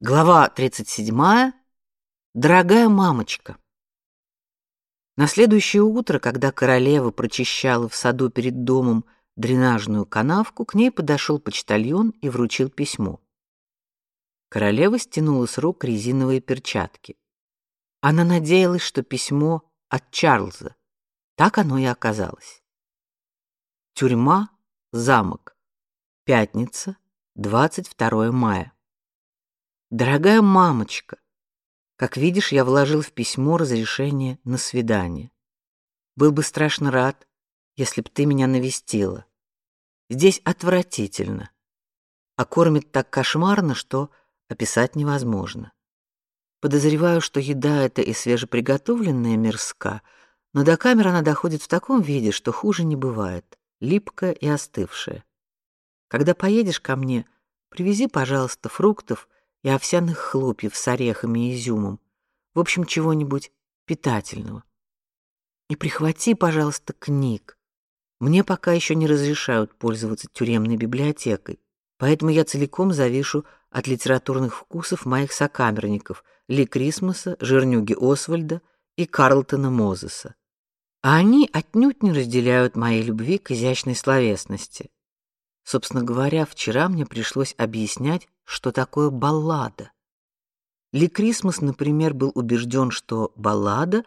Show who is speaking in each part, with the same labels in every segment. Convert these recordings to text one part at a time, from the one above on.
Speaker 1: Глава 37. Дорогая мамочка. На следующее утро, когда королева прочищала в саду перед домом дренажную канавку, к ней подошел почтальон и вручил письмо. Королева стянула с рук резиновые перчатки. Она надеялась, что письмо от Чарльза. Так оно и оказалось. Тюрьма, замок. Пятница, 22 мая. Дорогая мамочка, как видишь, я вложил в письмо разрешение на свидание. Был бы страшно рад, если б ты меня навестила. Здесь отвратительно, а кормят так кошмарно, что описать невозможно. Подозреваю, что еда эта и свежеприготовленная мерзка, но до камеры она доходит в таком виде, что хуже не бывает, липкая и остывшая. Когда поедешь ко мне, привези, пожалуйста, фруктов и овсяных хлопьев с орехами и изюмом. В общем, чего-нибудь питательного. И прихвати, пожалуйста, книг. Мне пока еще не разрешают пользоваться тюремной библиотекой, поэтому я целиком завишу от литературных вкусов моих сокамерников Ли Крисмоса, Жирнюги Освальда и Карлтона Мозеса. А они отнюдь не разделяют моей любви к изящной словесности. Собственно говоря, вчера мне пришлось объяснять, что такое баллада. Ли Крисмас, например, был убежден, что баллада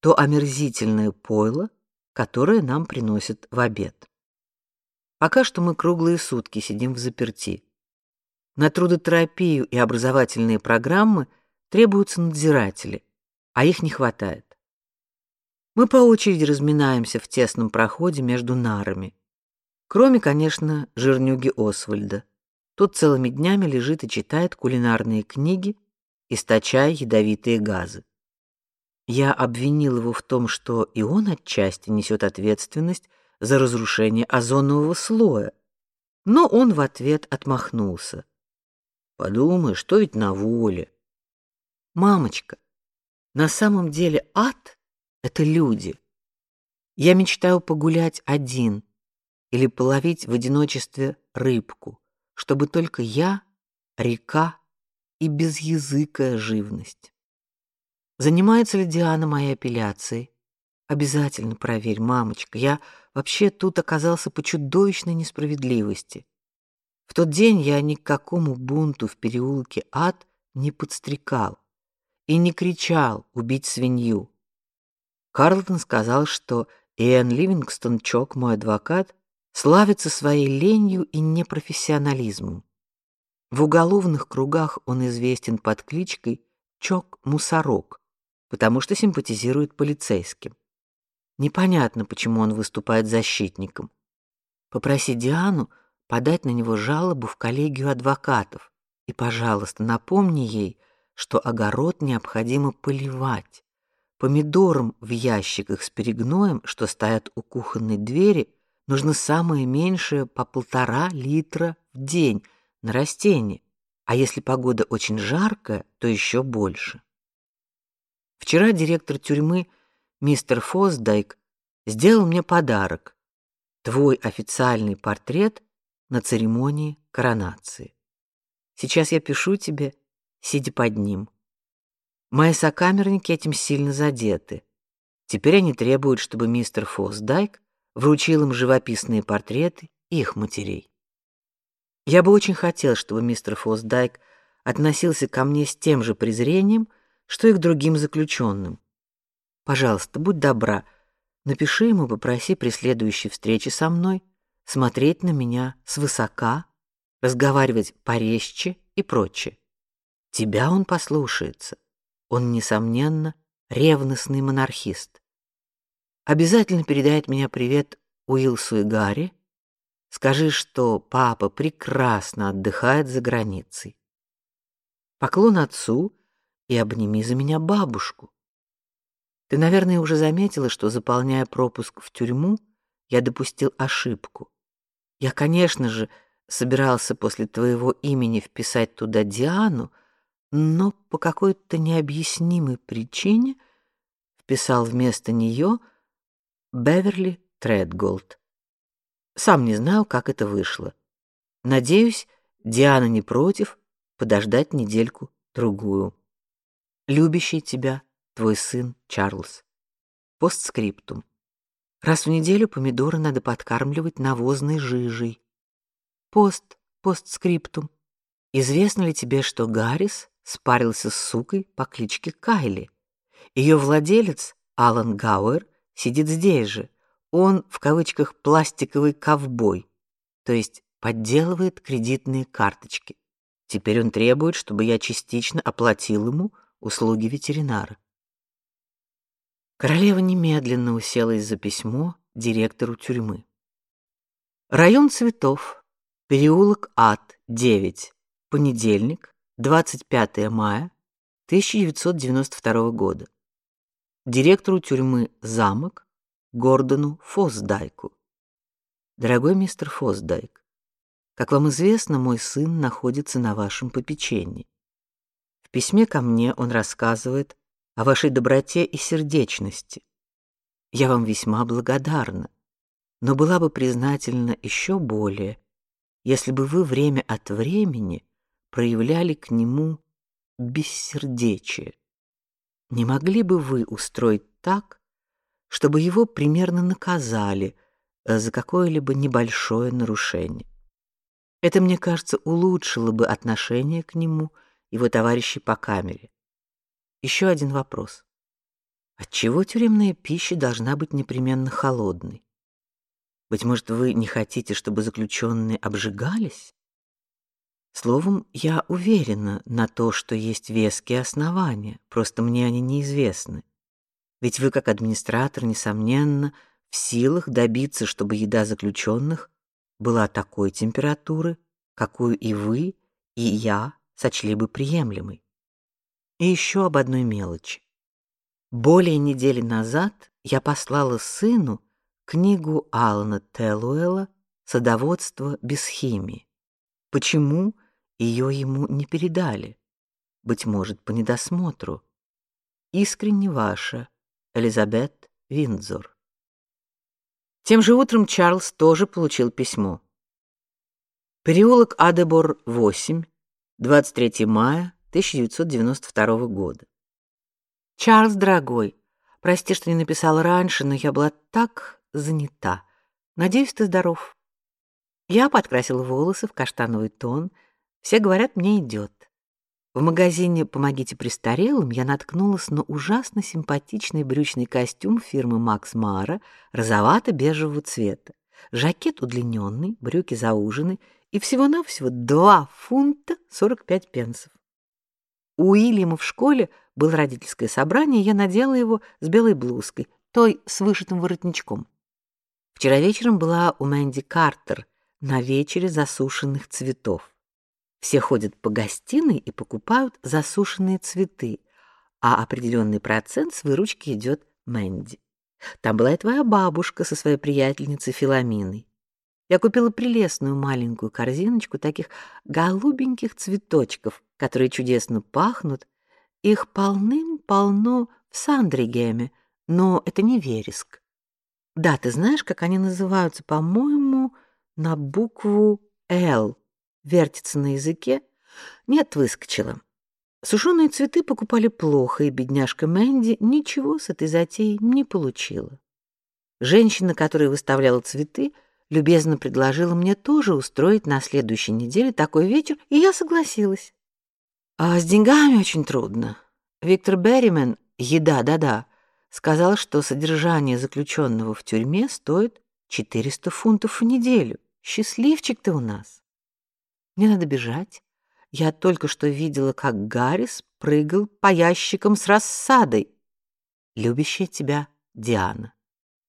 Speaker 1: то омерзительное пойло, которое нам приносят в обед. Пока что мы круглые сутки сидим в заперти. На трудотерапию и образовательные программы требуются надзиратели, а их не хватает. Мы по очереди разминаемся в тесном проходе между нарами. Кроме, конечно, жирнюги Освальда. Тот целыми днями лежит и читает кулинарные книги, источая ядовитые газы. Я обвинил его в том, что и он отчасти несет ответственность за разрушение озонового слоя, но он в ответ отмахнулся. Подумай, что ведь на воле. Мамочка, на самом деле ад это люди. Я мечтаю погулять один или половить в одиночестве рыбку, чтобы только я, река и безязыкая живность. Занимается ли Диана моей апелляцией? Обязательно проверь, мамочка. Я вообще тут оказался по чудовищной несправедливости. В тот день я ни к какому бунту в переулке Ад не подстрекал и не кричал убить свинью. Карлтон сказал, что Иэн Ливингстон Чок, мой адвокат, славится своей ленью и непрофессионализмом. В уголовных кругах он известен под кличкой Чок Мусорок, потому что симпатизирует полицейским. Непонятно, почему он выступает защитником. Попроси Диану подать на него жалобу в коллегию адвокатов и, пожалуйста, напомни ей, что огород необходимо поливать. Помидорам в ящиках с перегноем, что стоят у кухонной двери, нужно самое меньшее по полтора литра в день на растение, а если погода очень жаркая, то еще больше. Вчера директор тюрьмы мистер Фосдайк сделал мне подарок. Твой официальный портрет на церемонии коронации. Сейчас я пишу тебе, сидя под ним. Мои сокамерники этим сильно задеты. Теперь они требуют, чтобы мистер Фосдайк вручил им живописные портреты их матерей. Я бы очень хотел, чтобы мистер Фосдайк относился ко мне с тем же презрением, что и к другим заключенным. Пожалуйста, будь добра, напиши ему, попроси при следующей встрече со мной смотреть на меня свысока, разговаривать порезче и прочее. Тебя он послушается. Он несомненно ревностный монархист. Обязательно передай от меня привет Уилсу и Гарри. Скажи, что папа прекрасно отдыхает за границей. Поклон отцу и обними за меня бабушку. Ты, наверное, уже заметила, что заполняя пропуск в тюрьму, я допустил ошибку. Я, конечно же, собирался после твоего имени вписать туда Диану, но по какой-то необъяснимой причине вписал вместо нее Беверли Тредголд. Сам не знаю, как это вышло. Надеюсь, Диана не против, подождать недельку другую. Любящий тебя твой сын Чарльз. Постскриптум. Раз в неделю помидоры надо подкармливать навозной жижей. Пост, постскриптум. Известно ли тебе, что Гаррис спарился с сукой по кличке Кайли? Ее владелец, Алан Гауэр, сидит здесь же. Он, в кавычках, пластиковый ковбой, то есть подделывает кредитные карточки. Теперь он требует, чтобы я частично оплатил ему услуги ветеринара. Королева немедленно уселась за письмо директору тюрьмы. Район Цветов, переулок Ад, 9. Понедельник, 25 мая 1992 года. Директору тюрьмы Замок Гордону Фосдайку. Дорогой мистер Фосдайк, как вам известно, мой сын находится на вашем попечении. В письме ко мне он рассказывает о вашей доброте и сердечности. Я вам весьма благодарна, но была бы признательна еще более, если бы вы время от времени проявляли к нему бессердечие. Не могли бы вы устроить так, чтобы его примерно наказали э, за какое-либо небольшое нарушение? Это, мне кажется, улучшило бы отношение к нему его товарищей по камере. Еще один вопрос. Отчего тюремная пища должна быть непременно холодной? Быть может, вы не хотите, чтобы заключенные обжигались? Словом, я уверена на то, что есть веские основания, просто мне они неизвестны. Ведь вы, как администратор, несомненно, в силах добиться, чтобы еда заключенных была такой температуры, какую и вы, и я сочли бы приемлемой. И еще об одной мелочи. Более недели назад я послала сыну книгу Алана Телуэла «Садоводство без химии». Почему ее ему не передали? Быть может, по недосмотру. Искренне ваша, Элизабет Виндзор. Тем же утром Чарльз тоже получил письмо. Переулок Адебор, 8, 23 мая 1992 года. Чарльз, дорогой, прости, что не написала раньше, но я была так занята. Надеюсь, ты здоров. Я подкрасила волосы в каштановый тон. Все говорят, мне идет. В магазине «Помогите престарелым» я наткнулась на ужасно симпатичный брючный костюм фирмы Макс Мара розовато-бежевого цвета. Жакет удлиненный, брюки заужены и всего-навсего 2 фунта 45 пенсов. У Уильяма в школе было родительское собрание, я надела его с белой блузкой, той с вышитым воротничком. Вчера вечером была у Мэнди Картер на вечере засушенных цветов. Все ходят по гостиной и покупают засушенные цветы, а определенный процент с выручки идет Мэнди. Там была и твоя бабушка со своей приятельницей Филоминой. Я купила прелестную маленькую корзиночку таких голубеньких цветочков, которые чудесно пахнут. Их полным-полно в Сандригеме, но это не вереск. Да, ты знаешь, как они называются, по-моему, на букву «Л». Вертится на языке. Нет, выскочила. Сушеные цветы покупали плохо, и бедняжка Мэнди ничего с этой затеей не получила. Женщина, которая выставляла цветы, любезно предложила мне тоже устроить на следующей неделе такой вечер, и я согласилась. А с деньгами очень трудно. Виктор Берримен, еда, да-да, сказал, что содержание заключенного в тюрьме стоит 400 фунтов в неделю. Счастливчик ты у нас. Мне надо бежать. Я только что видела, как Гаррис прыгал по ящикам с рассадой. Любящая тебя Диана.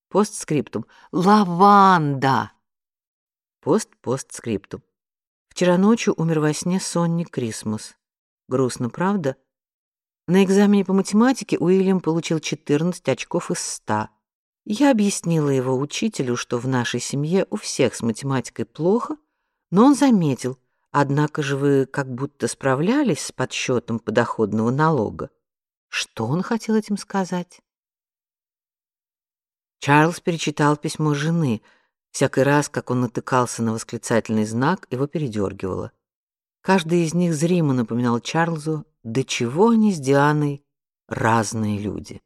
Speaker 1: Постскриптум. Лаванда. Пост-постскриптум. Вчера ночью умер во сне Сонни Крисмус. Грустно, правда? На экзамене по математике Уильям получил 14 очков из 100. Я объяснила его учителю, что в нашей семье у всех с математикой плохо, но он заметил, однако же вы как будто справлялись с подсчетом подоходного налога. Что он хотел этим сказать? Чарльз перечитал письмо жены. Всякий раз, как он натыкался на восклицательный знак, его передергивало. Каждый из них зримо напоминал Чарльзу, до чего они с Дианой разные люди.